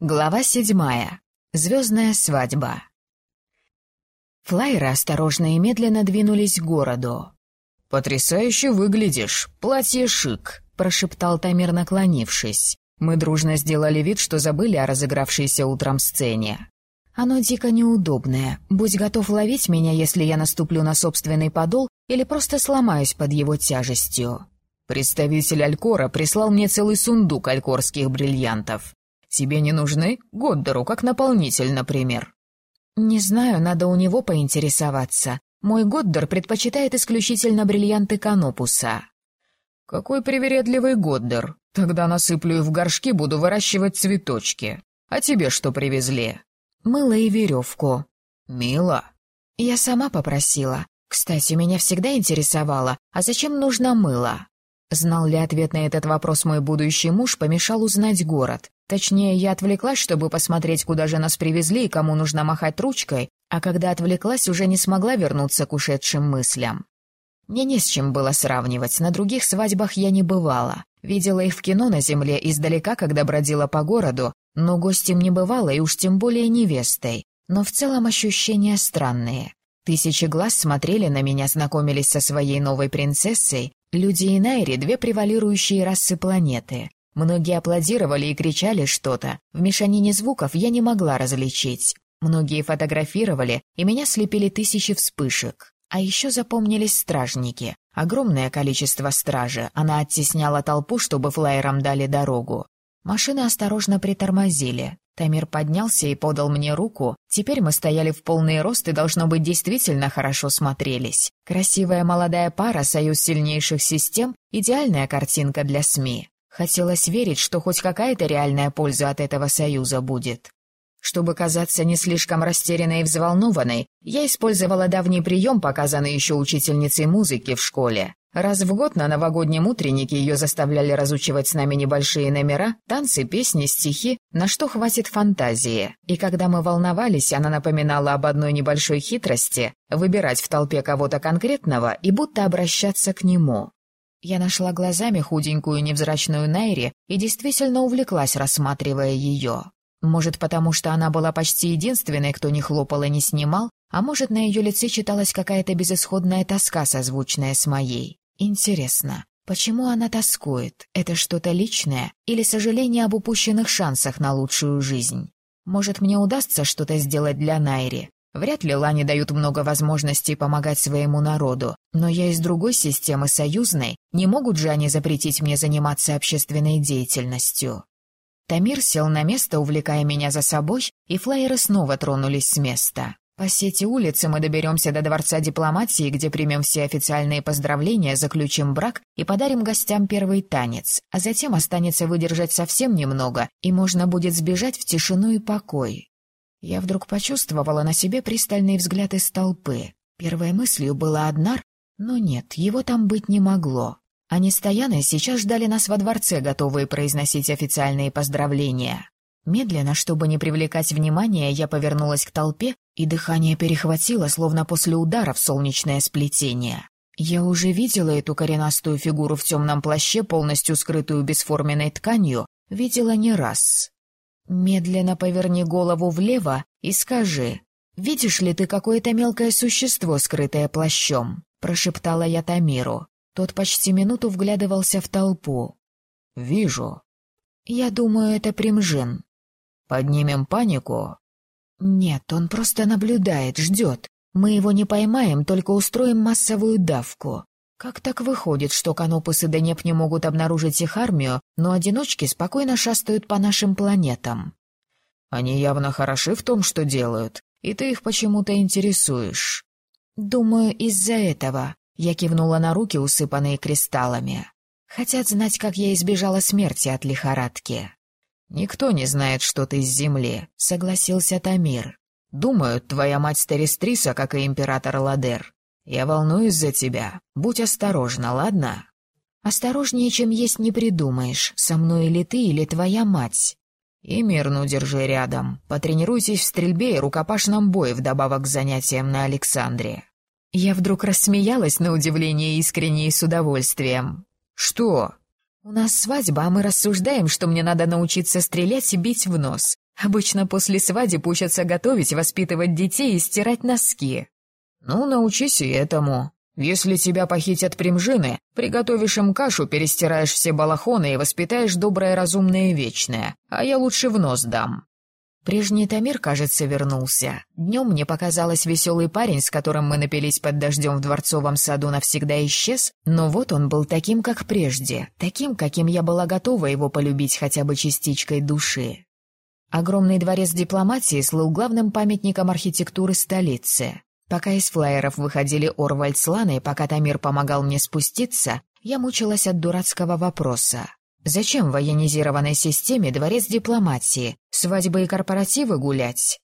Глава седьмая. Звездная свадьба. Флайеры осторожно и медленно двинулись к городу. «Потрясающе выглядишь, платье шик», — прошептал Тамир, наклонившись. Мы дружно сделали вид, что забыли о разыгравшейся утром сцене. Оно дико неудобное. Будь готов ловить меня, если я наступлю на собственный подол или просто сломаюсь под его тяжестью. Представитель Алькора прислал мне целый сундук алькорских бриллиантов. Тебе не нужны? Годдеру, как наполнитель, например». «Не знаю, надо у него поинтересоваться. Мой Годдер предпочитает исключительно бриллианты Канопуса». «Какой привередливый Годдер. Тогда насыплю их в горшки, буду выращивать цветочки. А тебе что привезли?» «Мыло и веревку». «Мило». «Я сама попросила. Кстати, меня всегда интересовало, а зачем нужно мыло?» Знал ли ответ на этот вопрос мой будущий муж, помешал узнать город. Точнее, я отвлеклась, чтобы посмотреть, куда же нас привезли и кому нужно махать ручкой, а когда отвлеклась, уже не смогла вернуться к ушедшим мыслям. Мне не с чем было сравнивать, на других свадьбах я не бывала. Видела их в кино на земле издалека, когда бродила по городу, но гостем не бывала и уж тем более невестой. Но в целом ощущения странные. Тысячи глаз смотрели на меня, знакомились со своей новой принцессой. Люди и Найри — две превалирующие расы планеты. Многие аплодировали и кричали что-то. В мешанине звуков я не могла различить. Многие фотографировали, и меня слепили тысячи вспышек. А еще запомнились стражники. Огромное количество стражи. Она оттесняла толпу, чтобы флайерам дали дорогу. Машины осторожно притормозили. Тамир поднялся и подал мне руку. Теперь мы стояли в полный рост и, должно быть, действительно хорошо смотрелись. Красивая молодая пара, союз сильнейших систем, идеальная картинка для СМИ. Хотелось верить, что хоть какая-то реальная польза от этого союза будет. Чтобы казаться не слишком растерянной и взволнованной, я использовала давний прием, показанный еще учительницей музыки в школе. Раз в год на новогоднем утреннике ее заставляли разучивать с нами небольшие номера, танцы, песни, стихи, на что хватит фантазии. И когда мы волновались, она напоминала об одной небольшой хитрости — выбирать в толпе кого-то конкретного и будто обращаться к нему. Я нашла глазами худенькую невзрачную Найри и действительно увлеклась, рассматривая ее. Может, потому что она была почти единственной, кто не хлопал и не снимал, а может, на ее лице читалась какая-то безысходная тоска, созвучная с моей. Интересно, почему она тоскует? Это что-то личное или сожаление об упущенных шансах на лучшую жизнь? Может, мне удастся что-то сделать для Найри? Вряд ли Лане дают много возможностей помогать своему народу, но я из другой системы союзной, не могут же они запретить мне заниматься общественной деятельностью. Тамир сел на место, увлекая меня за собой, и флайеры снова тронулись с места. По сети улицы мы доберемся до Дворца дипломатии, где примем все официальные поздравления, заключим брак и подарим гостям первый танец, а затем останется выдержать совсем немного, и можно будет сбежать в тишину и покой. Я вдруг почувствовала на себе пристальный взгляд из толпы. Первой мыслью была Аднар, но нет, его там быть не могло. Они с сейчас ждали нас во дворце, готовые произносить официальные поздравления. Медленно, чтобы не привлекать внимания, я повернулась к толпе, и дыхание перехватило, словно после удара в солнечное сплетение. Я уже видела эту коренастую фигуру в темном плаще, полностью скрытую бесформенной тканью, видела не раз. Медленно поверни голову влево и скажи, «Видишь ли ты какое-то мелкое существо, скрытое плащом?» — прошептала я Тамиру. Тот почти минуту вглядывался в толпу. «Вижу». «Я думаю, это Примжин». «Поднимем панику?» «Нет, он просто наблюдает, ждет. Мы его не поймаем, только устроим массовую давку. Как так выходит, что Канопус и Денеп не могут обнаружить их армию, но одиночки спокойно шастают по нашим планетам? Они явно хороши в том, что делают, и ты их почему-то интересуешь. Думаю, из-за этого. Я кивнула на руки, усыпанные кристаллами. Хотят знать, как я избежала смерти от лихорадки. «Никто не знает, что ты с Земли», — согласился Тамир. «Думают, твоя мать Стерестриса, как и император Ладер. Я волнуюсь за тебя. Будь осторожна, ладно?» «Осторожнее, чем есть, не придумаешь. Со мной или ты, или твоя мать». «И мирну держи рядом. Потренируйтесь в стрельбе и рукопашном бое вдобавок к занятиям на Александре». Я вдруг рассмеялась на удивление искренне и с удовольствием. «Что?» «У нас свадьба, а мы рассуждаем, что мне надо научиться стрелять и бить в нос. Обычно после свадеб учатся готовить, воспитывать детей и стирать носки. Ну, научись и этому. Если тебя похитят примжины, приготовишь им кашу, перестираешь все балахоны и воспитаешь доброе, разумное и вечное, а я лучше в нос дам. Прежний Тамир, кажется, вернулся. Днем мне показалось веселый парень, с которым мы напились под дождем в дворцовом саду, навсегда исчез, но вот он был таким, как прежде, таким, каким я была готова его полюбить хотя бы частичкой души. Огромный дворец дипломатии слыл главным памятником архитектуры столицы. Пока из флайеров выходили Орвальд с Ланой, пока Тамир помогал мне спуститься, я мучилась от дурацкого вопроса. Зачем в военизированной системе дворец дипломатии, свадьбы и корпоративы гулять?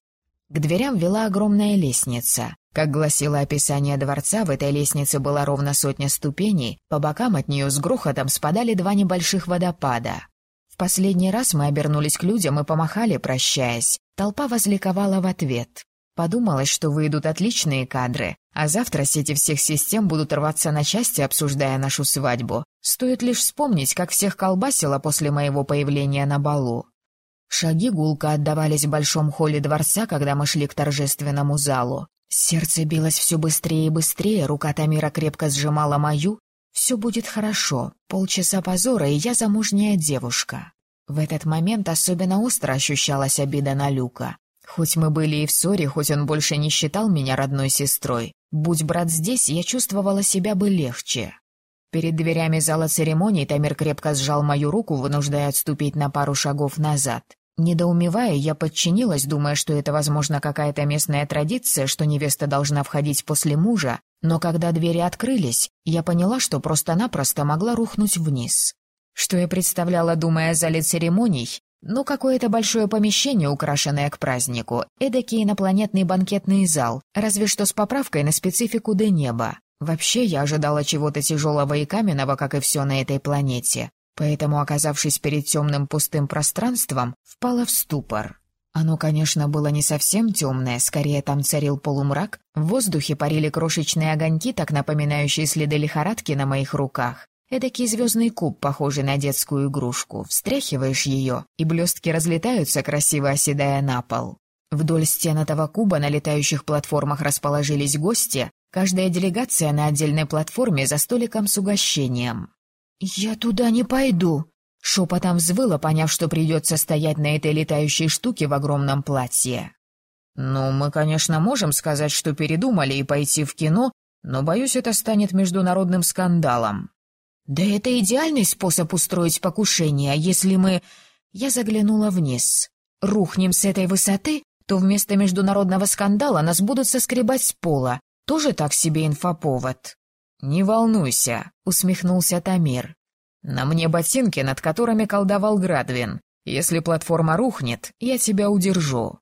К дверям вела огромная лестница. Как гласило описание дворца, в этой лестнице было ровно сотня ступеней, по бокам от нее с грохотом спадали два небольших водопада. В последний раз мы обернулись к людям и помахали, прощаясь. Толпа возликовала в ответ. Подумалось, что выйдут отличные кадры, а завтра сети всех систем будут рваться на части, обсуждая нашу свадьбу. Стоит лишь вспомнить, как всех колбасило после моего появления на балу. Шаги гулко отдавались в большом холле дворца, когда мы шли к торжественному залу. Сердце билось все быстрее и быстрее, рука Тамира крепко сжимала мою. «Все будет хорошо. Полчаса позора, и я замужняя девушка». В этот момент особенно остро ощущалась обида на Люка. Хоть мы были и в ссоре, хоть он больше не считал меня родной сестрой, будь брат здесь, я чувствовала себя бы легче. Перед дверями зала церемоний Тамир крепко сжал мою руку, вынуждая отступить на пару шагов назад. Недоумевая, я подчинилась, думая, что это, возможно, какая-то местная традиция, что невеста должна входить после мужа, но когда двери открылись, я поняла, что просто-напросто могла рухнуть вниз. Что я представляла, думая о зале церемоний, ну, какое-то большое помещение, украшенное к празднику, эдакий инопланетный банкетный зал, разве что с поправкой на специфику до неба. Вообще, я ожидала чего-то тяжелого и каменного, как и все на этой планете. Поэтому, оказавшись перед темным пустым пространством, впала в ступор. Оно, конечно, было не совсем темное, скорее там царил полумрак, в воздухе парили крошечные огоньки, так напоминающие следы лихорадки на моих руках. Эдакий звездный куб, похожий на детскую игрушку. Встряхиваешь ее, и блестки разлетаются, красиво оседая на пол. Вдоль стен этого куба на летающих платформах расположились гости, каждая делегация на отдельной платформе за столиком с угощением. «Я туда не пойду», — шепотом взвыла, поняв, что придется стоять на этой летающей штуке в огромном платье. «Ну, мы, конечно, можем сказать, что передумали и пойти в кино, но, боюсь, это станет международным скандалом», «Да это идеальный способ устроить покушение, а если мы...» Я заглянула вниз. «Рухнем с этой высоты, то вместо международного скандала нас будут соскребать с пола. Тоже так себе инфоповод». «Не волнуйся», — усмехнулся Тамир. «На мне ботинки, над которыми колдовал Градвин. Если платформа рухнет, я тебя удержу».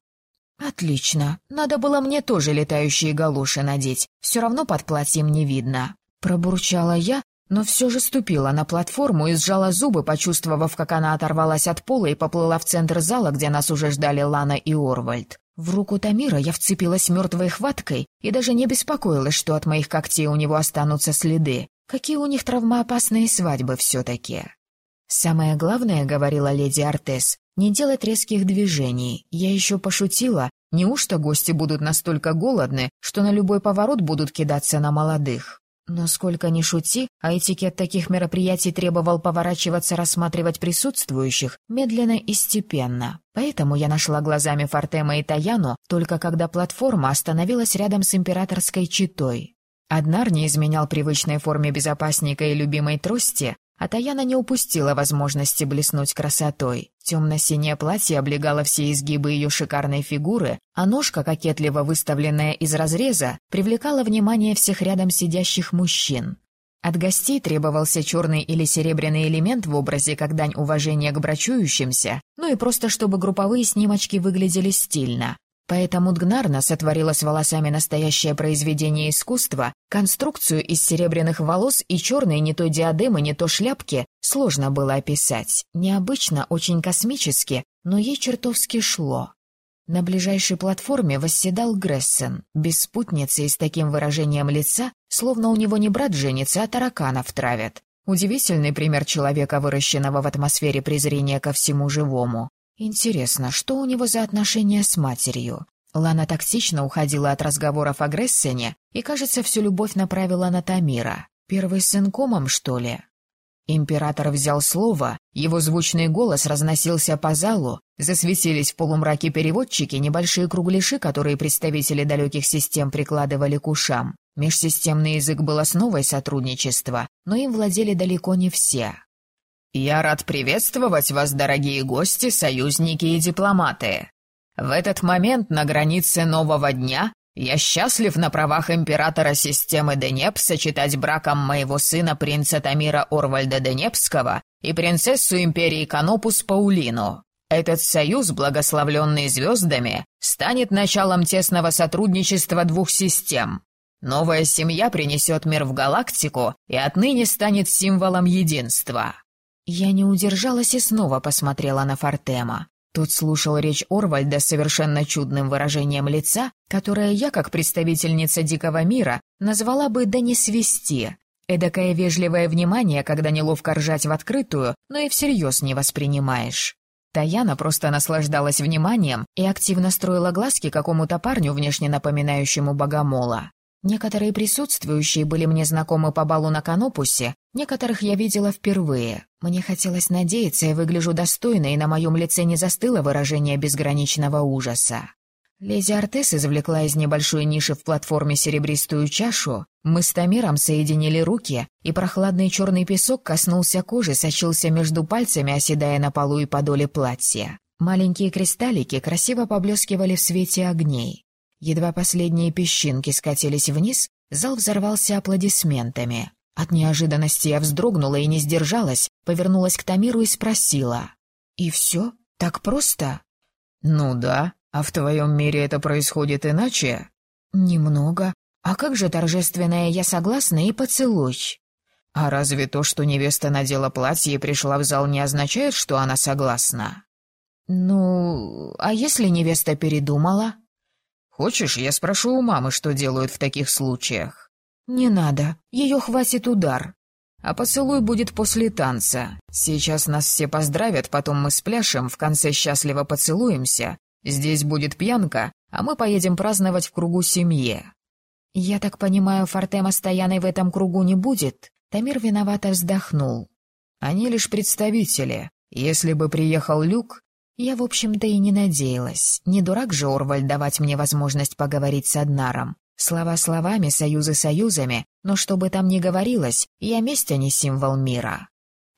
«Отлично. Надо было мне тоже летающие галоши надеть. Все равно под платьем не видно». Пробурчала я, но все же ступила на платформу и сжала зубы, почувствовав, как она оторвалась от пола и поплыла в центр зала, где нас уже ждали Лана и Орвальд. В руку Тамира я вцепилась мертвой хваткой и даже не беспокоилась, что от моих когтей у него останутся следы. Какие у них травмоопасные свадьбы все-таки. «Самое главное, — говорила леди Артес, — не делать резких движений. Я еще пошутила, неужто гости будут настолько голодны, что на любой поворот будут кидаться на молодых?» Но сколько ни шути, а этикет таких мероприятий требовал поворачиваться, рассматривать присутствующих медленно и степенно. Поэтому я нашла глазами Фортема и Таяну, только когда платформа остановилась рядом с императорской читой. Аднар не изменял привычной форме безопасника и любимой трости, а Таяна не упустила возможности блеснуть красотой. Темно-синее платье облегало все изгибы ее шикарной фигуры, а ножка, кокетливо выставленная из разреза, привлекала внимание всех рядом сидящих мужчин. От гостей требовался черный или серебряный элемент в образе как дань уважения к брачующимся, ну и просто чтобы групповые снимочки выглядели стильно. Поэтому Дгнарна сотворила с волосами настоящее произведение искусства, конструкцию из серебряных волос и черной не то диадемы, не то шляпки сложно было описать. Необычно, очень космически, но ей чертовски шло. На ближайшей платформе восседал Грессен, без спутницы и с таким выражением лица, словно у него не брат женится, а тараканов травят. Удивительный пример человека, выращенного в атмосфере презрения ко всему живому. Интересно, что у него за отношения с матерью? Лана тактично уходила от разговоров о Грессене и, кажется, всю любовь направила на Тамира. Первый сын комом, что ли? Император взял слово, его звучный голос разносился по залу, засветились в полумраке переводчики, небольшие кругляши, которые представители далеких систем прикладывали к ушам. Межсистемный язык был основой сотрудничества, но им владели далеко не все. «Я рад приветствовать вас, дорогие гости, союзники и дипломаты. В этот момент на границе нового дня я счастлив на правах императора системы Денеп сочетать браком моего сына принца Тамира Орвальда Денепского и принцессу империи Канопус Паулину. Этот союз, благословленный звездами, станет началом тесного сотрудничества двух систем. Новая семья принесет мир в галактику и отныне станет символом единства. Я не удержалась и снова посмотрела на Фортема. Тот слушал речь Орвальда с совершенно чудным выражением лица, которое я, как представительница дикого мира, назвала бы «да не свисти». Эдакое вежливое внимание, когда неловко ржать в открытую, но и всерьез не воспринимаешь. Таяна просто наслаждалась вниманием и активно строила глазки какому-то парню, внешне напоминающему богомола. Некоторые присутствующие были мне знакомы по балу на Канопусе, некоторых я видела впервые. Мне хотелось надеяться, я выгляжу достойно, и на моем лице не застыло выражение безграничного ужаса. Леди Артес извлекла из небольшой ниши в платформе серебристую чашу, мы с Тамиром соединили руки, и прохладный черный песок коснулся кожи, сочился между пальцами, оседая на полу и подоле платья. Маленькие кристаллики красиво поблескивали в свете огней. Едва последние песчинки скатились вниз, зал взорвался аплодисментами. От неожиданности я вздрогнула и не сдержалась, повернулась к Тамиру и спросила. «И все? Так просто?» «Ну да. А в твоем мире это происходит иначе?» «Немного. А как же торжественное «я согласна» и поцелуй?» «А разве то, что невеста надела платье и пришла в зал, не означает, что она согласна?» «Ну, а если невеста передумала?» Хочешь, я спрошу у мамы, что делают в таких случаях?» «Не надо. Ее хватит удар». «А поцелуй будет после танца. Сейчас нас все поздравят, потом мы спляшем, в конце счастливо поцелуемся. Здесь будет пьянка, а мы поедем праздновать в кругу семьи». «Я так понимаю, Фортема с Таяной в этом кругу не будет?» Тамир виновато вздохнул. «Они лишь представители. Если бы приехал Люк, я, в общем-то, и не надеялась. Не дурак же Орваль давать мне возможность поговорить с Аднаром. Слова словами, союзы союзами, но что бы там ни говорилось, я месть, а не символ мира.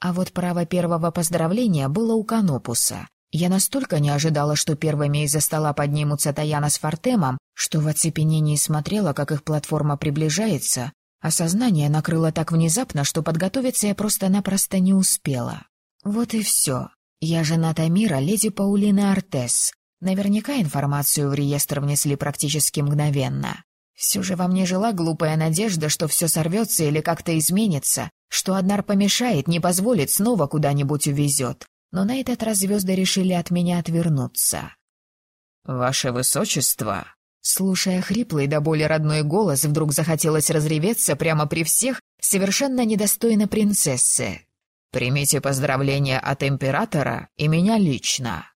А вот право первого поздравления было у Канопуса. Я настолько не ожидала, что первыми из-за стола поднимутся Таяна с Фортемом, что в оцепенении смотрела, как их платформа приближается, а сознание накрыло так внезапно, что подготовиться я просто-напросто не успела. Вот и все. Я жена Тамира, леди Паулина Артес. Наверняка информацию в реестр внесли практически мгновенно. Все же во мне жила глупая надежда, что все сорвется или как-то изменится, что Аднар помешает, не позволит, снова куда-нибудь увезет. Но на этот раз звезды решили от меня отвернуться. «Ваше Высочество!» Слушая хриплый до боли родной голос, вдруг захотелось разреветься прямо при всех, совершенно недостойно принцессы. Примите поздравления от императора и меня лично».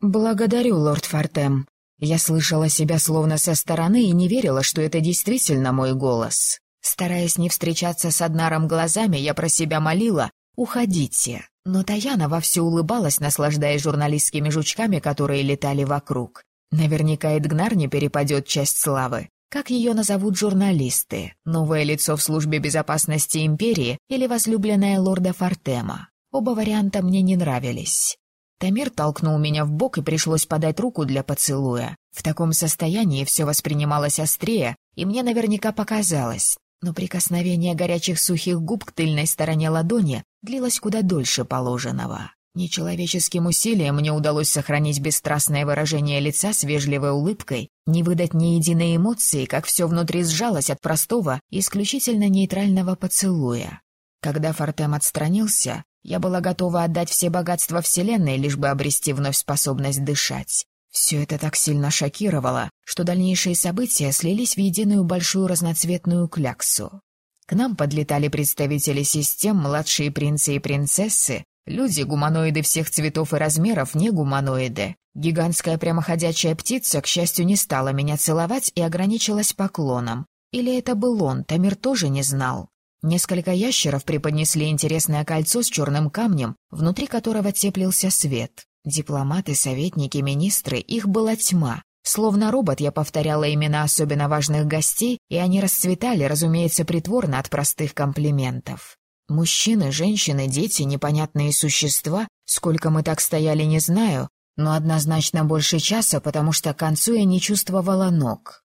«Благодарю, лорд Фортем». Я слышала себя словно со стороны и не верила, что это действительно мой голос. Стараясь не встречаться с Аднаром глазами, я про себя молила «Уходите». Но Таяна вовсю улыбалась, наслаждаясь журналистскими жучками, которые летали вокруг. Наверняка Эдгнар не перепадет часть славы. Как ее назовут журналисты? Новое лицо в службе безопасности империи или возлюбленная лорда Фортема? Оба варианта мне не нравились. Тамир толкнул меня в бок и пришлось подать руку для поцелуя. В таком состоянии все воспринималось острее, и мне наверняка показалось. Но прикосновение горячих сухих губ к тыльной стороне ладони длилось куда дольше положенного. Нечеловеческим усилием мне удалось сохранить бесстрастное выражение лица с вежливой улыбкой, не выдать ни единой эмоции, как все внутри сжалось от простого, исключительно нейтрального поцелуя. Когда Фортем отстранился, я была готова отдать все богатства Вселенной, лишь бы обрести вновь способность дышать. Все это так сильно шокировало, что дальнейшие события слились в единую большую разноцветную кляксу. К нам подлетали представители систем, младшие принцы и принцессы, Люди, гуманоиды всех цветов и размеров, не гуманоиды. Гигантская прямоходячая птица, к счастью, не стала меня целовать и ограничилась поклоном. Или это был он, Тамир тоже не знал. Несколько ящеров преподнесли интересное кольцо с черным камнем, внутри которого теплился свет. Дипломаты, советники, министры, их была тьма. Словно робот я повторяла имена особенно важных гостей, и они расцветали, разумеется, притворно от простых комплиментов. Мужчины, женщины, дети, непонятные существа, сколько мы так стояли, не знаю, но однозначно больше часа, потому что к концу я не чувствовала ног.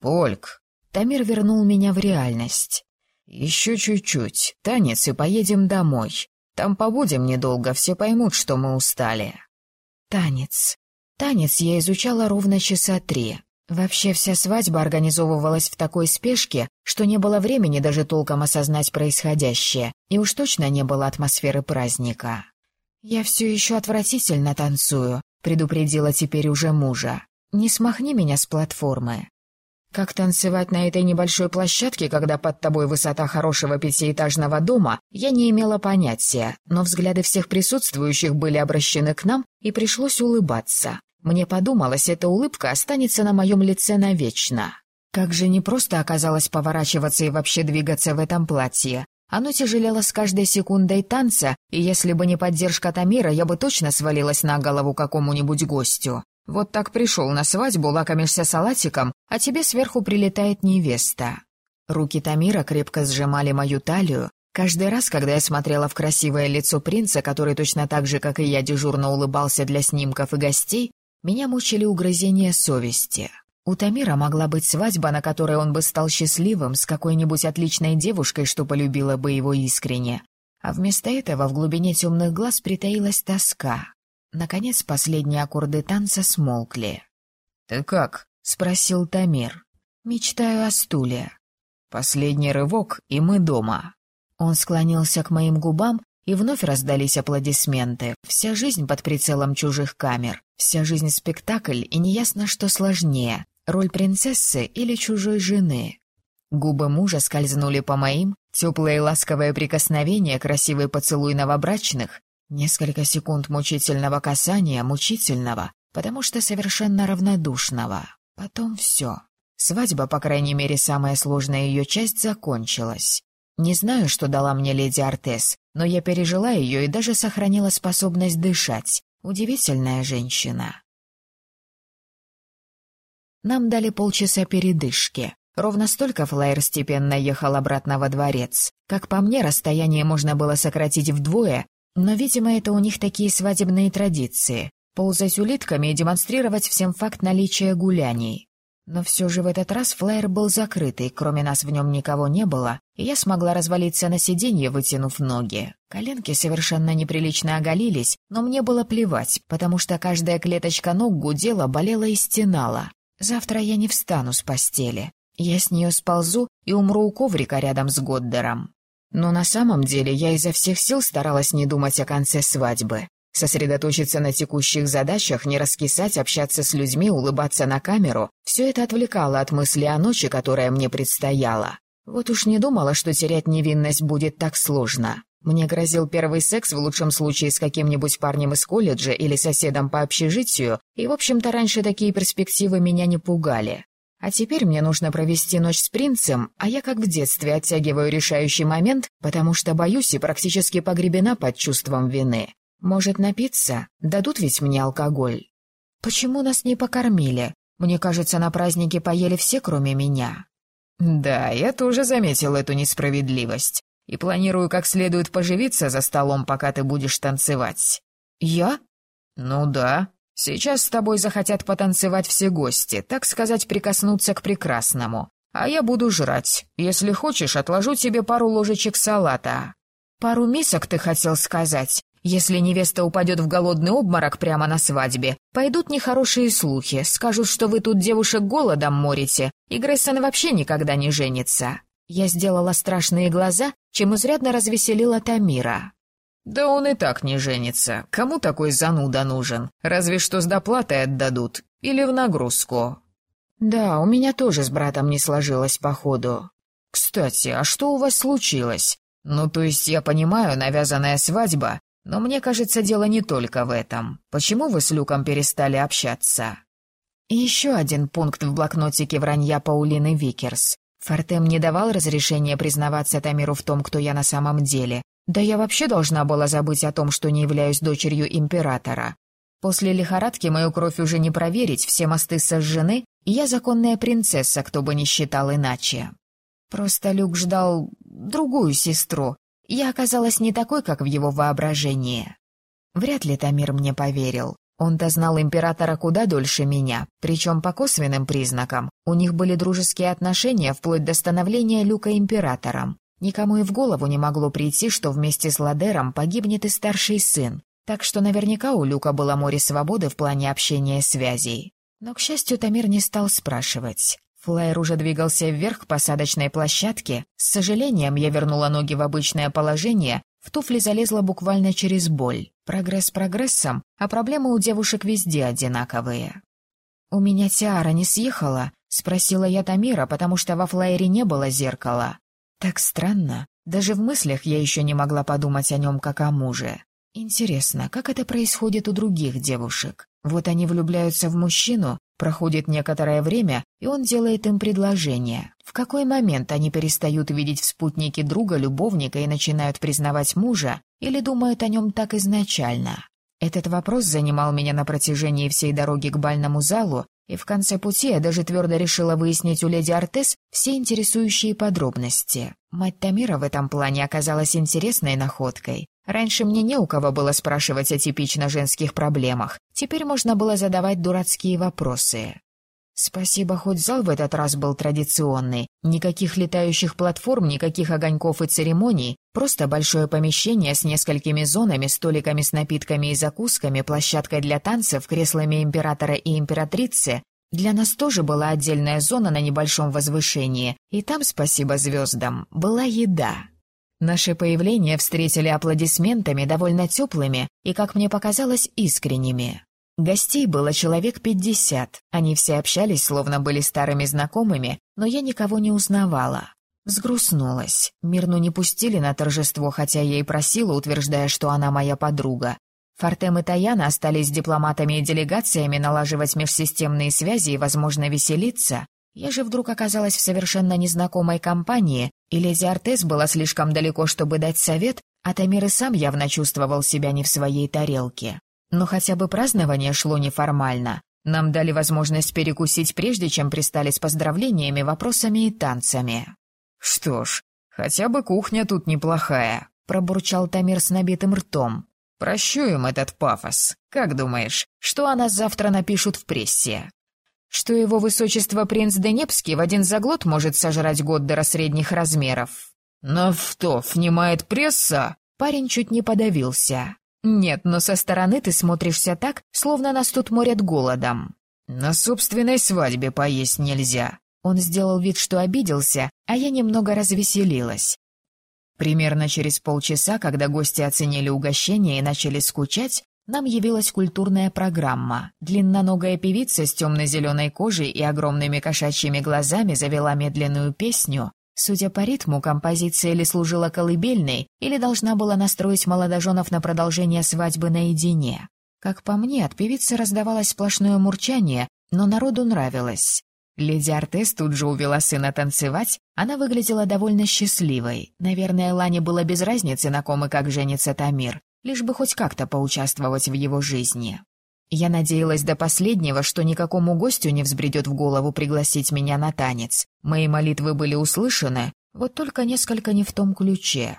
«Польк!» Тамир вернул меня в реальность. «Еще чуть-чуть, танец и поедем домой. Там побудем недолго, все поймут, что мы устали». Танец. Танец я изучала ровно часа три. Вообще вся свадьба организовывалась в такой спешке, что не было времени даже толком осознать происходящее, и уж точно не было атмосферы праздника. «Я все еще отвратительно танцую», — предупредила теперь уже мужа. «Не смахни меня с платформы». Как танцевать на этой небольшой площадке, когда под тобой высота хорошего пятиэтажного дома, я не имела понятия, но взгляды всех присутствующих были обращены к нам, и пришлось улыбаться. Мне подумалось, эта улыбка останется на моем лице навечно. Как же не просто оказалось поворачиваться и вообще двигаться в этом платье. Оно тяжелело с каждой секундой танца, и если бы не поддержка Тамира, я бы точно свалилась на голову какому-нибудь гостю. Вот так пришел на свадьбу, лакомишься салатиком, а тебе сверху прилетает невеста. Руки Тамира крепко сжимали мою талию. Каждый раз, когда я смотрела в красивое лицо принца, который точно так же, как и я, дежурно улыбался для снимков и гостей, меня мучили угрызения совести. У Тамира могла быть свадьба, на которой он бы стал счастливым с какой-нибудь отличной девушкой, что полюбила бы его искренне. А вместо этого в глубине темных глаз притаилась тоска. Наконец последние аккорды танца смолкли. «Ты как?» — спросил Тамир. «Мечтаю о стуле». «Последний рывок, и мы дома». Он склонился к моим губам, и вновь раздались аплодисменты. Вся жизнь под прицелом чужих камер. Вся жизнь спектакль, и неясно, что сложнее — роль принцессы или чужой жены. Губы мужа скользнули по моим, теплое и ласковое прикосновение, красивый поцелуй новобрачных, Несколько секунд мучительного касания, мучительного, потому что совершенно равнодушного. Потом все. Свадьба, по крайней мере, самая сложная ее часть, закончилась. Не знаю, что дала мне леди Артес, но я пережила ее и даже сохранила способность дышать. Удивительная женщина. Нам дали полчаса передышки. Ровно столько флайер степенно ехал обратно во дворец. Как по мне, расстояние можно было сократить вдвое, но, видимо, это у них такие свадебные традиции — ползать улитками и демонстрировать всем факт наличия гуляний. Но все же в этот раз флайер был закрытый, кроме нас в нем никого не было, и я смогла развалиться на сиденье, вытянув ноги. Коленки совершенно неприлично оголились, но мне было плевать, потому что каждая клеточка ног гудела, болела и стенала. Завтра я не встану с постели. Я с нее сползу и умру у коврика рядом с Годдером. Но на самом деле я изо всех сил старалась не думать о конце свадьбы. Сосредоточиться на текущих задачах, не раскисать, общаться с людьми, улыбаться на камеру — все это отвлекало от мысли о ночи, которая мне предстояла. Вот уж не думала, что терять невинность будет так сложно. Мне грозил первый секс, в лучшем случае с каким-нибудь парнем из колледжа или соседом по общежитию, и, в общем-то, раньше такие перспективы меня не пугали. А теперь мне нужно провести ночь с принцем, а я как в детстве оттягиваю решающий момент, потому что боюсь и практически погребена под чувством вины. Может напиться? Дадут ведь мне алкоголь. Почему нас не покормили? Мне кажется, на празднике поели все, кроме меня. Да, я тоже заметил эту несправедливость. И планирую как следует поживиться за столом, пока ты будешь танцевать. Я? Ну да. Сейчас с тобой захотят потанцевать все гости, так сказать, прикоснуться к прекрасному. А я буду жрать. Если хочешь, отложу тебе пару ложечек салата». «Пару мисок, ты хотел сказать? Если невеста упадет в голодный обморок прямо на свадьбе, пойдут нехорошие слухи, скажут, что вы тут девушек голодом морите, и Грейсон вообще никогда не женится». Я сделала страшные глаза, чем изрядно развеселила Тамира. «Да он и так не женится. Кому такой зануда нужен? Разве что с доплатой отдадут. Или в нагрузку». «Да, у меня тоже с братом не сложилось, походу». «Кстати, а что у вас случилось? Ну, то есть, я понимаю, навязанная свадьба, Но мне кажется, дело не только в этом. Почему вы с Люком перестали общаться?» И еще один пункт в блокнотике вранья Паулины Викерс. Фортем не давал разрешения признаваться Тамиру в том, кто я на самом деле. Да я вообще должна была забыть о том, что не являюсь дочерью императора. После лихорадки мою кровь уже не проверить, все мосты сожжены, и я законная принцесса, кто бы ни считал иначе. Просто Люк ждал другую сестру. Я оказалась не такой, как в его воображении. Вряд ли Тамир мне поверил. Он-то знал императора куда дольше меня, причем по косвенным признакам. У них были дружеские отношения вплоть до становления Люка императором. Никому и в голову не могло прийти, что вместе с Ладером погибнет и старший сын. Так что наверняка у Люка было море свободы в плане общения и связей. Но, к счастью, Тамир не стал спрашивать. Флайер уже двигался вверх к посадочной площадке. С сожалением я вернула ноги в обычное положение в туфли залезла буквально через боль. Прогресс прогрессом, а проблемы у девушек везде одинаковые. «У меня тиара не съехала?» — спросила я Тамира, потому что во флайере не было зеркала. Так странно. Даже в мыслях я еще не могла подумать о нем как о муже. Интересно, как это происходит у других девушек? Вот они влюбляются в мужчину, Проходит некоторое время, и он делает им предложение. В какой момент они перестают видеть в спутнике друга, любовника и начинают признавать мужа, или думают о нем так изначально? Этот вопрос занимал меня на протяжении всей дороги к бальному залу, и в конце пути я даже твердо решила выяснить у леди Артес все интересующие подробности. Мать Тамира в этом плане оказалась интересной находкой. Раньше мне не у кого было спрашивать о типично женских проблемах. Теперь можно было задавать дурацкие вопросы. Спасибо, хоть зал в этот раз был традиционный. Никаких летающих платформ, никаких огоньков и церемоний. Просто большое помещение с несколькими зонами, столиками с напитками и закусками, площадкой для танцев, креслами императора и императрицы. Для нас тоже была отдельная зона на небольшом возвышении. И там, спасибо звездам, была еда. Наше появление встретили аплодисментами довольно теплыми и, как мне показалось, искренними. Гостей было человек пятьдесят, они все общались, словно были старыми знакомыми, но я никого не узнавала. Взгрустнулась. Мирну не пустили на торжество, хотя я и просила, утверждая, что она моя подруга. Фортем и Таяна остались дипломатами и делегациями налаживать межсистемные связи и, возможно, веселиться, я же вдруг оказалась в совершенно незнакомой компании, и леди Артес была слишком далеко, чтобы дать совет, а Тамир и сам явно чувствовал себя не в своей тарелке. Но хотя бы празднование шло неформально. Нам дали возможность перекусить, прежде чем пристали с поздравлениями, вопросами и танцами. «Что ж, хотя бы кухня тут неплохая», — пробурчал Тамир с набитым ртом. «Прощу им этот пафос. Как думаешь, что о нас завтра напишут в прессе?» Что его высочество принц Денепский в один заглот может сожрать Годдера средних размеров. «На что, внимает пресса?» Парень чуть не подавился. «Нет, но со стороны ты смотришься так, словно нас тут морят голодом». «На собственной свадьбе поесть нельзя». Он сделал вид, что обиделся, а я немного развеселилась. Примерно через полчаса, когда гости оценили угощение и начали скучать, нам явилась культурная программа. Длинноногая певица с темно-зеленой кожей и огромными кошачьими глазами завела медленную песню. Судя по ритму, композиция или служила колыбельной, или должна была настроить молодоженов на продолжение свадьбы наедине. Как по мне, от певицы раздавалось сплошное мурчание, но народу нравилось. Леди Артес тут же увела сына танцевать, она выглядела довольно счастливой. Наверное, Лане было без разницы, на ком и как женится Тамир лишь бы хоть как-то поучаствовать в его жизни. Я надеялась до последнего, что никакому гостю не взбредет в голову пригласить меня на танец. Мои молитвы были услышаны, вот только несколько не в том ключе.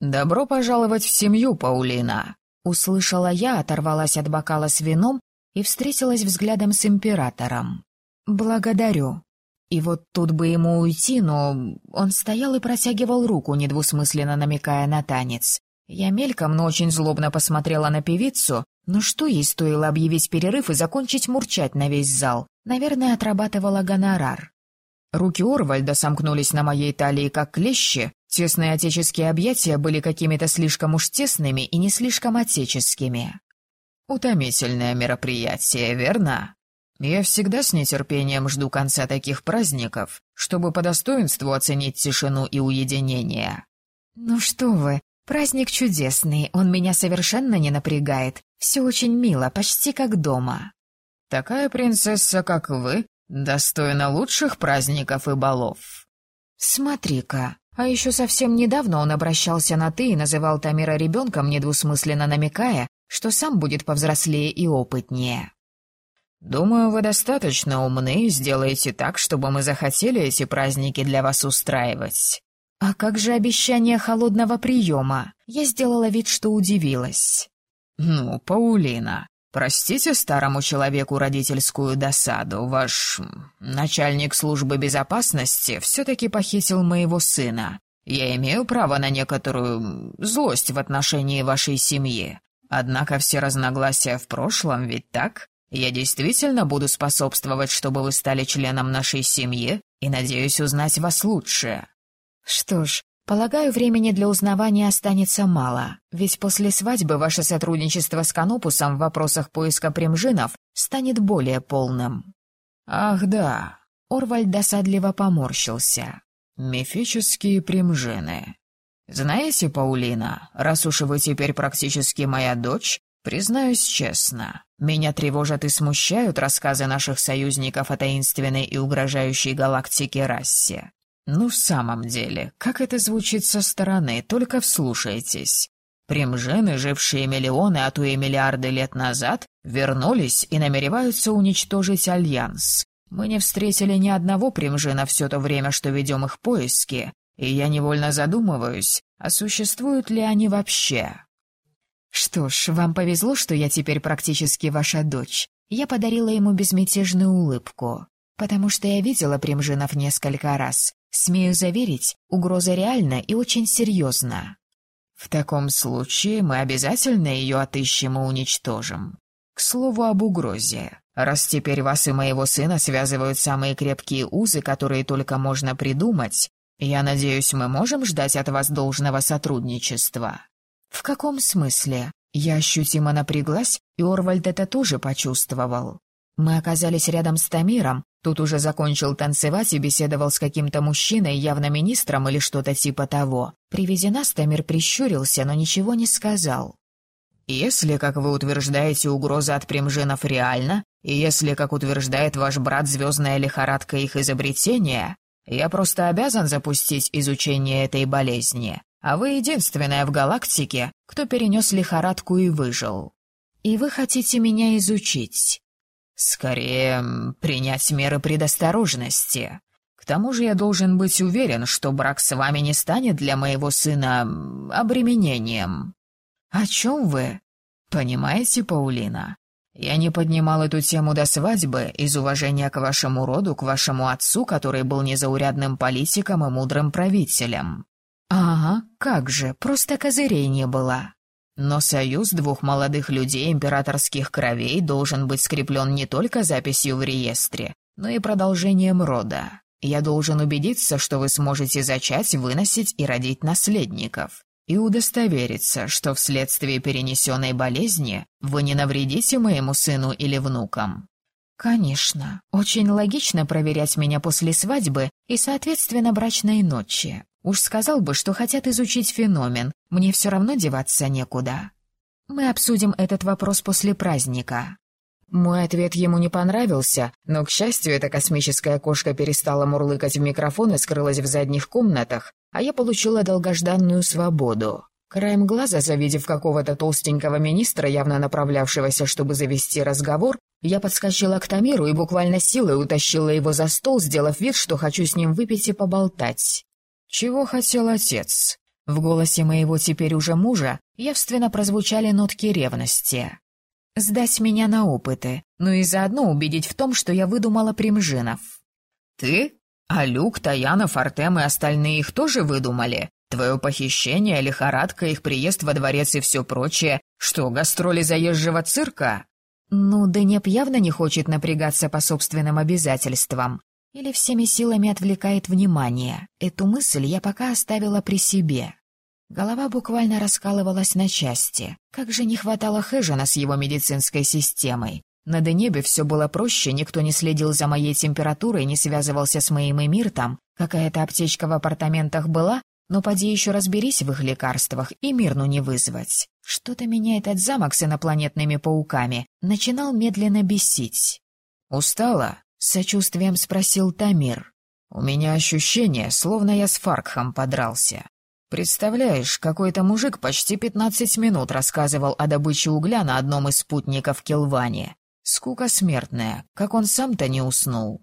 «Добро пожаловать в семью, Паулина!» Услышала я, оторвалась от бокала с вином и встретилась взглядом с императором. «Благодарю». И вот тут бы ему уйти, но он стоял и протягивал руку, недвусмысленно намекая на танец. Я мельком, но очень злобно посмотрела на певицу, но что ей стоило объявить перерыв и закончить мурчать на весь зал? Наверное, отрабатывала гонорар. Руки Орвальда сомкнулись на моей талии, как клещи. Тесные отеческие объятия были какими-то слишком уж тесными и не слишком отеческими. Утомительное мероприятие, верно? Я всегда с нетерпением жду конца таких праздников, чтобы по достоинству оценить тишину и уединение. «Ну что вы, Праздник чудесный, он меня совершенно не напрягает. Все очень мило, почти как дома. Такая принцесса, как вы, достойна лучших праздников и балов. Смотри-ка, а еще совсем недавно он обращался на «ты» и называл Тамира ребенком, недвусмысленно намекая, что сам будет повзрослее и опытнее. «Думаю, вы достаточно умны и сделаете так, чтобы мы захотели эти праздники для вас устраивать». «А как же обещание холодного приема?» Я сделала вид, что удивилась. «Ну, Паулина, простите старому человеку родительскую досаду. Ваш начальник службы безопасности все-таки похитил моего сына. Я имею право на некоторую злость в отношении вашей семьи. Однако все разногласия в прошлом, ведь так? Я действительно буду способствовать, чтобы вы стали членом нашей семьи, и надеюсь узнать вас лучше». Что ж, полагаю, времени для узнавания останется мало, ведь после свадьбы ваше сотрудничество с Канопусом в вопросах поиска примжинов станет более полным. Ах да, Орвальд досадливо поморщился. Мифические примжины. Знаете, Паулина, раз уж вы теперь практически моя дочь, признаюсь честно, меня тревожат и смущают рассказы наших союзников о таинственной и угрожающей галактике расе. Ну, в самом деле, как это звучит со стороны, только вслушайтесь. Примжены, жившие миллионы, а то и миллиарды лет назад, вернулись и намереваются уничтожить Альянс. Мы не встретили ни одного примжина все то время, что ведем их поиски, и я невольно задумываюсь, а существуют ли они вообще? Что ж, вам повезло, что я теперь практически ваша дочь. Я подарила ему безмятежную улыбку, потому что я видела примжинов несколько раз, Смею заверить, угроза реальна и очень серьезна. В таком случае мы обязательно ее отыщем и уничтожим. К слову об угрозе. Раз теперь вас и моего сына связывают самые крепкие узы, которые только можно придумать, я надеюсь, мы можем ждать от вас должного сотрудничества. В каком смысле? Я ощутимо напряглась, и Орвальд это тоже почувствовал. Мы оказались рядом с Тамиром, тут уже закончил танцевать и беседовал с каким-то мужчиной, явно министром или что-то типа того. При виде нас Тамир прищурился, но ничего не сказал. «Если, как вы утверждаете, угроза от примжинов реальна, и если, как утверждает ваш брат, звездная лихорадка их изобретения, я просто обязан запустить изучение этой болезни, а вы единственная в галактике, кто перенес лихорадку и выжил. И вы хотите меня изучить?» Скорее, принять меры предосторожности. К тому же я должен быть уверен, что брак с вами не станет для моего сына обременением. О чем вы? Понимаете, Паулина? Я не поднимал эту тему до свадьбы из уважения к вашему роду, к вашему отцу, который был незаурядным политиком и мудрым правителем. Ага, как же, просто козырей не было. Но союз двух молодых людей императорских кровей должен быть скреплен не только записью в реестре, но и продолжением рода. Я должен убедиться, что вы сможете зачать, выносить и родить наследников, и удостовериться, что вследствие перенесенной болезни вы не навредите моему сыну или внукам. Конечно, очень логично проверять меня после свадьбы и, соответственно, брачной ночи. Уж сказал бы, что хотят изучить феномен, мне все равно деваться некуда. Мы обсудим этот вопрос после праздника. Мой ответ ему не понравился, но, к счастью, эта космическая кошка перестала мурлыкать в микрофон и скрылась в задних комнатах, а я получила долгожданную свободу. Краем глаза, завидев какого-то толстенького министра, явно направлявшегося, чтобы завести разговор, я подскочила к Тамиру и буквально силой утащила его за стол, сделав вид, что хочу с ним выпить и поболтать. «Чего хотел отец?» В голосе моего теперь уже мужа явственно прозвучали нотки ревности. «Сдать меня на опыты, но и заодно убедить в том, что я выдумала примжинов». «Ты? А Люк, Таянов, Артем и остальные их тоже выдумали? Твое похищение, лихорадка, их приезд во дворец и все прочее. Что, гастроли заезжего цирка?» «Ну, Денеп явно не хочет напрягаться по собственным обязательствам. Или всеми силами отвлекает внимание. Эту мысль я пока оставила при себе. Голова буквально раскалывалась на части. Как же не хватало Хэжена с его медицинской системой. На Денебе все было проще, никто не следил за моей температурой, не связывался с моим эмиртом. Какая-то аптечка в апартаментах была, Но поди еще разберись в их лекарствах и мирну не вызвать. Что-то меня этот замок с инопланетными пауками начинал медленно бесить. «Устала?» — с сочувствием спросил Тамир. «У меня ощущение, словно я с Фаркхом подрался. Представляешь, какой-то мужик почти пятнадцать минут рассказывал о добыче угля на одном из спутников Келвани. Скука смертная, как он сам-то не уснул».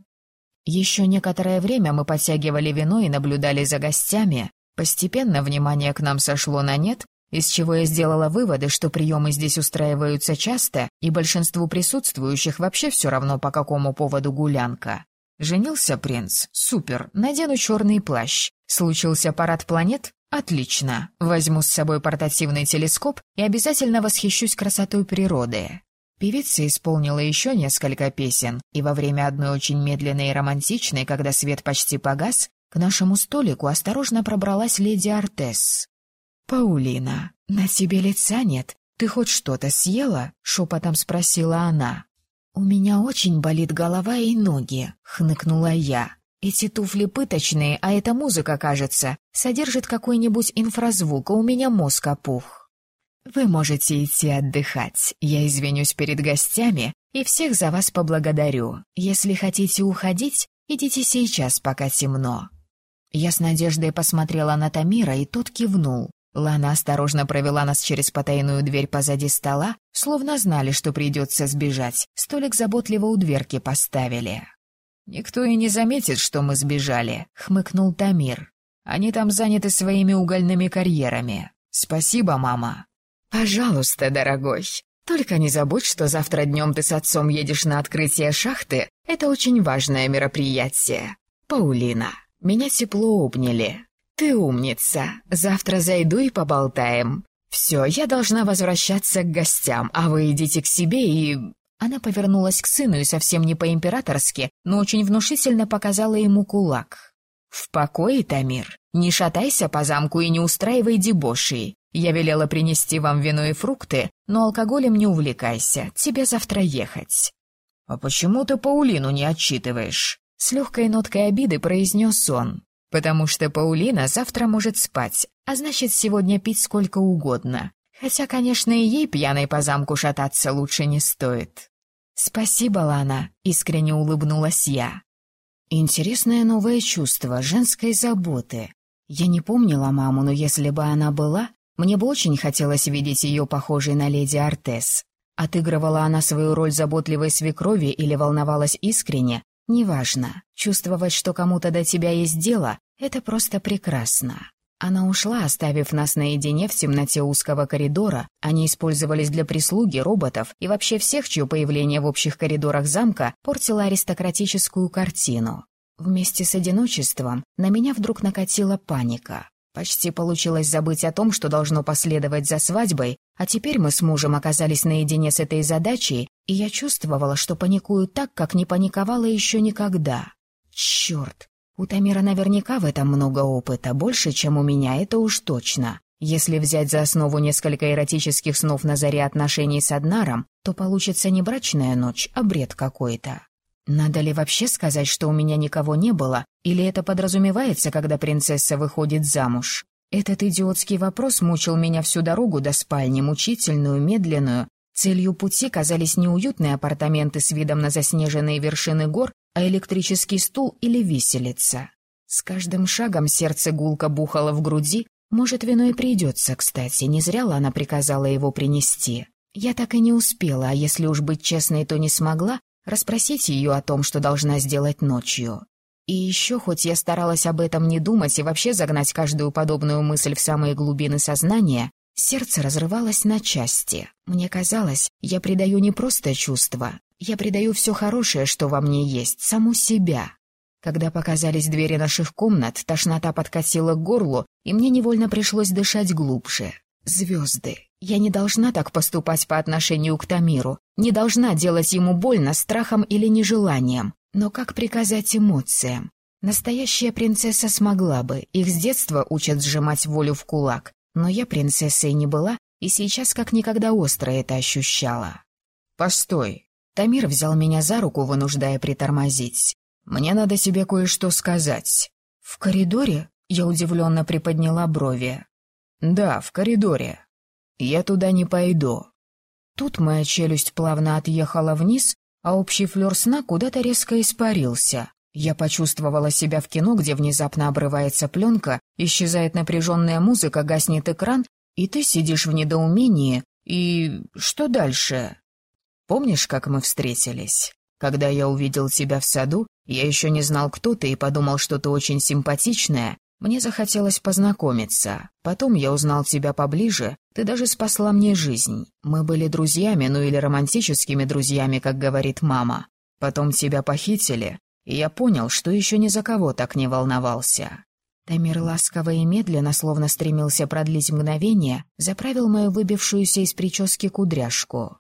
Еще некоторое время мы подтягивали вино и наблюдали за гостями. Постепенно внимание к нам сошло на нет, из чего я сделала выводы, что приемы здесь устраиваются часто, и большинству присутствующих вообще все равно, по какому поводу гулянка. Женился принц? Супер, надену черный плащ. Случился парад планет? Отлично. Возьму с собой портативный телескоп и обязательно восхищусь красотой природы. Певица исполнила еще несколько песен, и во время одной очень медленной и романтичной, когда свет почти погас, к нашему столику осторожно пробралась леди Артес. «Паулина, на тебе лица нет. Ты хоть что-то съела?» — шепотом спросила она. «У меня очень болит голова и ноги», — хныкнула я. «Эти туфли пыточные, а эта музыка, кажется, содержит какой-нибудь инфразвук, а у меня мозг опух». «Вы можете идти отдыхать. Я извинюсь перед гостями и всех за вас поблагодарю. Если хотите уходить, идите сейчас, пока темно». Я с надеждой посмотрела на Тамира, и тот кивнул. Лана осторожно провела нас через потайную дверь позади стола, словно знали, что придется сбежать. Столик заботливо у дверки поставили. «Никто и не заметит, что мы сбежали», — хмыкнул Тамир. «Они там заняты своими угольными карьерами. Спасибо, мама». «Пожалуйста, дорогой. Только не забудь, что завтра днем ты с отцом едешь на открытие шахты. Это очень важное мероприятие. Паулина, меня тепло обняли. «Ты умница. Завтра зайду и поболтаем. Все, я должна возвращаться к гостям, а вы идите к себе и...» Она повернулась к сыну и совсем не по-императорски, но очень внушительно показала ему кулак. «В покое, Тамир. Не шатайся по замку и не устраивай дебоши. Я велела принести вам вино и фрукты, но алкоголем не увлекайся, тебе завтра ехать». «А почему ты Паулину не отчитываешь?» С легкой ноткой обиды произнес он потому что Паулина завтра может спать, а значит, сегодня пить сколько угодно. Хотя, конечно, и ей пьяной по замку шататься лучше не стоит. «Спасибо, Лана», — искренне улыбнулась я. Интересное новое чувство женской заботы. Я не помнила маму, но если бы она была, мне бы очень хотелось видеть ее похожей на леди Артес. Отыгрывала она свою роль заботливой свекрови или волновалась искренне, неважно. Чувствовать, что кому-то до тебя есть дело, это просто прекрасно. Она ушла, оставив нас наедине в темноте узкого коридора. Они использовались для прислуги, роботов и вообще всех, чье появление в общих коридорах замка портило аристократическую картину. Вместе с одиночеством на меня вдруг накатила паника. Почти получилось забыть о том, что должно последовать за свадьбой, а теперь мы с мужем оказались наедине с этой задачей, и я чувствовала, что паникую так, как не паниковала еще никогда. Черт, у Тамира наверняка в этом много опыта, больше, чем у меня, это уж точно. Если взять за основу несколько эротических снов на заре отношений с Аднаром, то получится не брачная ночь, а бред какой-то. Надо ли вообще сказать, что у меня никого не было, или это подразумевается, когда принцесса выходит замуж? Этот идиотский вопрос мучил меня всю дорогу до спальни, мучительную, медленную. Целью пути казались неуютные апартаменты с видом на заснеженные вершины гор а электрический стул или виселица. С каждым шагом сердце гулко бухало в груди, может, вино и придется, кстати, не зря она приказала его принести. Я так и не успела, а если уж быть честной, то не смогла расспросить ее о том, что должна сделать ночью. И еще, хоть я старалась об этом не думать и вообще загнать каждую подобную мысль в самые глубины сознания, сердце разрывалось на части. Мне казалось, я предаю не просто чувства, я предаю все хорошее, что во мне есть, саму себя. Когда показались двери наших комнат, тошнота подкатила к горлу, и мне невольно пришлось дышать глубже. Звезды. Я не должна так поступать по отношению к Тамиру, не должна делать ему больно страхом или нежеланием. Но как приказать эмоциям? Настоящая принцесса смогла бы, их с детства учат сжимать волю в кулак. Но я принцессой не была, и сейчас как никогда остро это ощущала. «Постой, Тамир взял меня за руку, вынуждая притормозить. «Мне надо себе кое-что сказать». «В коридоре? Я удивленно приподняла брови. «Да, в коридоре. Я туда не пойду». Тут моя челюсть плавно отъехала вниз, а общий флёр сна куда-то резко испарился. Я почувствовала себя в кино, где внезапно обрывается пленка, исчезает напряженная музыка, гаснет экран, и ты сидишь в недоумении. И что дальше? Помнишь, как мы встретились? Когда я увидел тебя в саду, я еще не знал, кто ты, и подумал, что ты очень симпатичная. Мне захотелось познакомиться. Потом я узнал тебя поближе, ты даже спасла мне жизнь. Мы были друзьями, ну или романтическими друзьями, как говорит мама. Потом тебя похитили, и я понял, что еще ни за кого так не волновался. Тамир ласково и медленно, словно стремился продлить мгновение, заправил мою выбившуюся из прически кудряшку.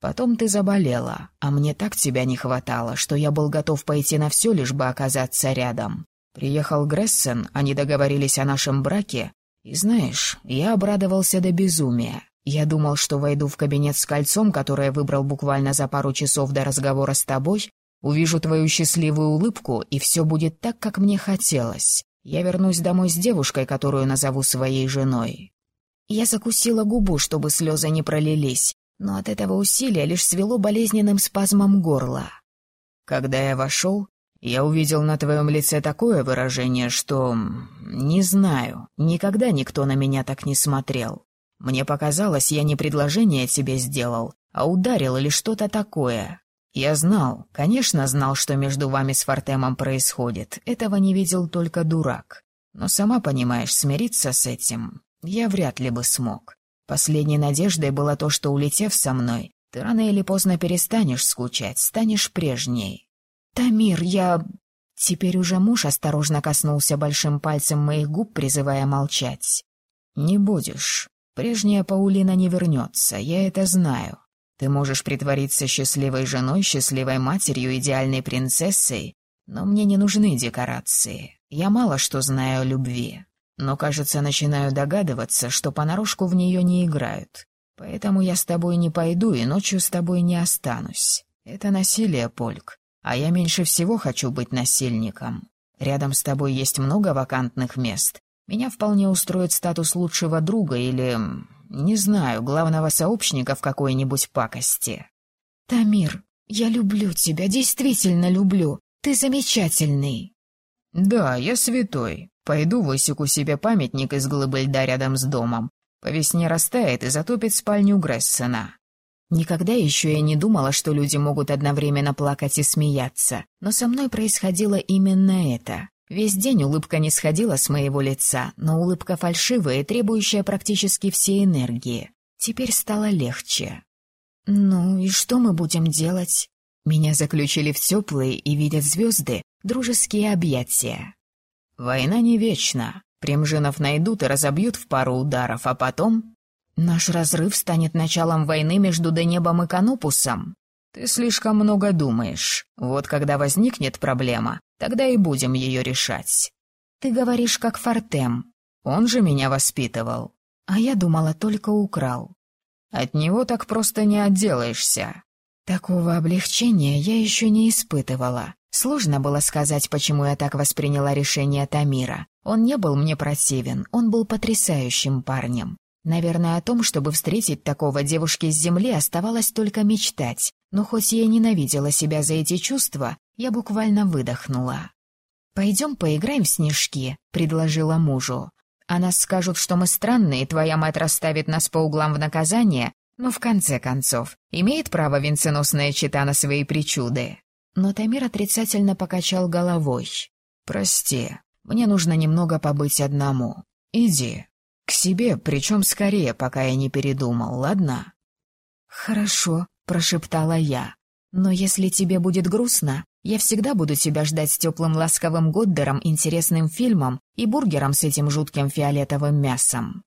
Потом ты заболела, а мне так тебя не хватало, что я был готов пойти на все, лишь бы оказаться рядом. Приехал Грессен, они договорились о нашем браке, и знаешь, я обрадовался до безумия. Я думал, что войду в кабинет с кольцом, которое выбрал буквально за пару часов до разговора с тобой, увижу твою счастливую улыбку, и все будет так, как мне хотелось. Я вернусь домой с девушкой, которую назову своей женой». Я закусила губу, чтобы слезы не пролились, но от этого усилия лишь свело болезненным спазмом горла. Когда я вошел, я увидел на твоем лице такое выражение, что... Не знаю, никогда никто на меня так не смотрел. Мне показалось, я не предложение тебе сделал, а ударил или что-то такое. Я знал, конечно, знал, что между вами с Фортемом происходит. Этого не видел только дурак. Но сама понимаешь, смириться с этим я вряд ли бы смог. Последней надеждой было то, что, улетев со мной, ты рано или поздно перестанешь скучать, станешь прежней. «Тамир, я...» Теперь уже муж осторожно коснулся большим пальцем моих губ, призывая молчать. «Не будешь. Прежняя Паулина не вернется, я это знаю. Ты можешь притвориться счастливой женой, счастливой матерью, идеальной принцессой, но мне не нужны декорации. Я мало что знаю о любви, но, кажется, начинаю догадываться, что понарошку в нее не играют. Поэтому я с тобой не пойду и ночью с тобой не останусь. Это насилие, Польк, а я меньше всего хочу быть насильником. Рядом с тобой есть много вакантных мест. Меня вполне устроит статус лучшего друга или не знаю, главного сообщника в какой-нибудь пакости. «Тамир, я люблю тебя, действительно люблю. Ты замечательный». «Да, я святой. Пойду высеку себе памятник из глыбы льда рядом с домом. По весне растает и затопит спальню Грессена». Никогда еще я не думала, что люди могут одновременно плакать и смеяться, но со мной происходило именно это. Весь день улыбка не сходила с моего лица, но улыбка фальшивая и требующая практически всей энергии. Теперь стало легче. «Ну и что мы будем делать?» Меня заключили в теплые и видят звезды дружеские объятия. «Война не вечна. Примжинов найдут и разобьют в пару ударов, а потом...» «Наш разрыв станет началом войны между Денебом и Канопусом. Ты слишком много думаешь. Вот когда возникнет проблема, Тогда и будем ее решать. Ты говоришь, как Фортем. Он же меня воспитывал. А я думала, только украл. От него так просто не отделаешься. Такого облегчения я еще не испытывала. Сложно было сказать, почему я так восприняла решение Тамира. Он не был мне противен, он был потрясающим парнем. Наверное, о том, чтобы встретить такого девушки с земли, оставалось только мечтать. Но хоть я ненавидела себя за эти чувства, я буквально выдохнула. «Пойдем поиграем в снежки», — предложила мужу. «А нас скажут, что мы странные, твоя мать расставит нас по углам в наказание, но в конце концов, имеет право венценосная чита на свои причуды». Но Тамир отрицательно покачал головой. «Прости, мне нужно немного побыть одному. Иди. К себе, причем скорее, пока я не передумал, ладно?» «Хорошо», — прошептала я. «Но если тебе будет грустно, я всегда буду тебя ждать с теплым ласковым Годдером, интересным фильмом и бургером с этим жутким фиолетовым мясом.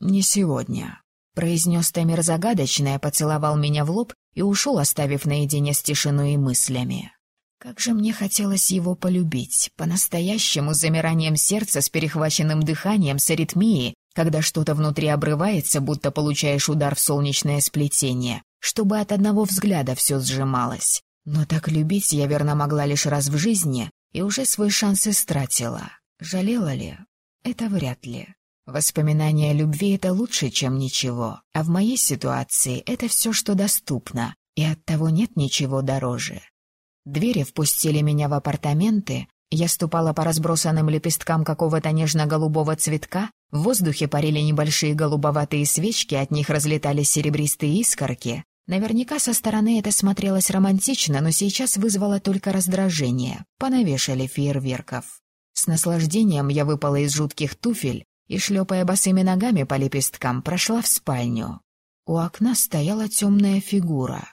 «Не сегодня», — произнес Тамир загадочное, поцеловал меня в лоб и ушел, оставив наедине с тишиной и мыслями. Как же мне хотелось его полюбить, по-настоящему замиранием сердца, с перехваченным дыханием, с аритмией, когда что-то внутри обрывается, будто получаешь удар в солнечное сплетение, чтобы от одного взгляда все сжималось. Но так любить я верно могла лишь раз в жизни и уже свой шанс истратила. Жалела ли? Это вряд ли. Воспоминания о любви — это лучше, чем ничего, а в моей ситуации это все, что доступно, и оттого нет ничего дороже. Двери впустили меня в апартаменты, я ступала по разбросанным лепесткам какого-то нежно-голубого цветка, в воздухе парили небольшие голубоватые свечки, от них разлетались серебристые искорки. Наверняка со стороны это смотрелось романтично, но сейчас вызвало только раздражение. Понавешали фейерверков. С наслаждением я выпала из жутких туфель и, шлепая босыми ногами по лепесткам, прошла в спальню. У окна стояла темная фигура.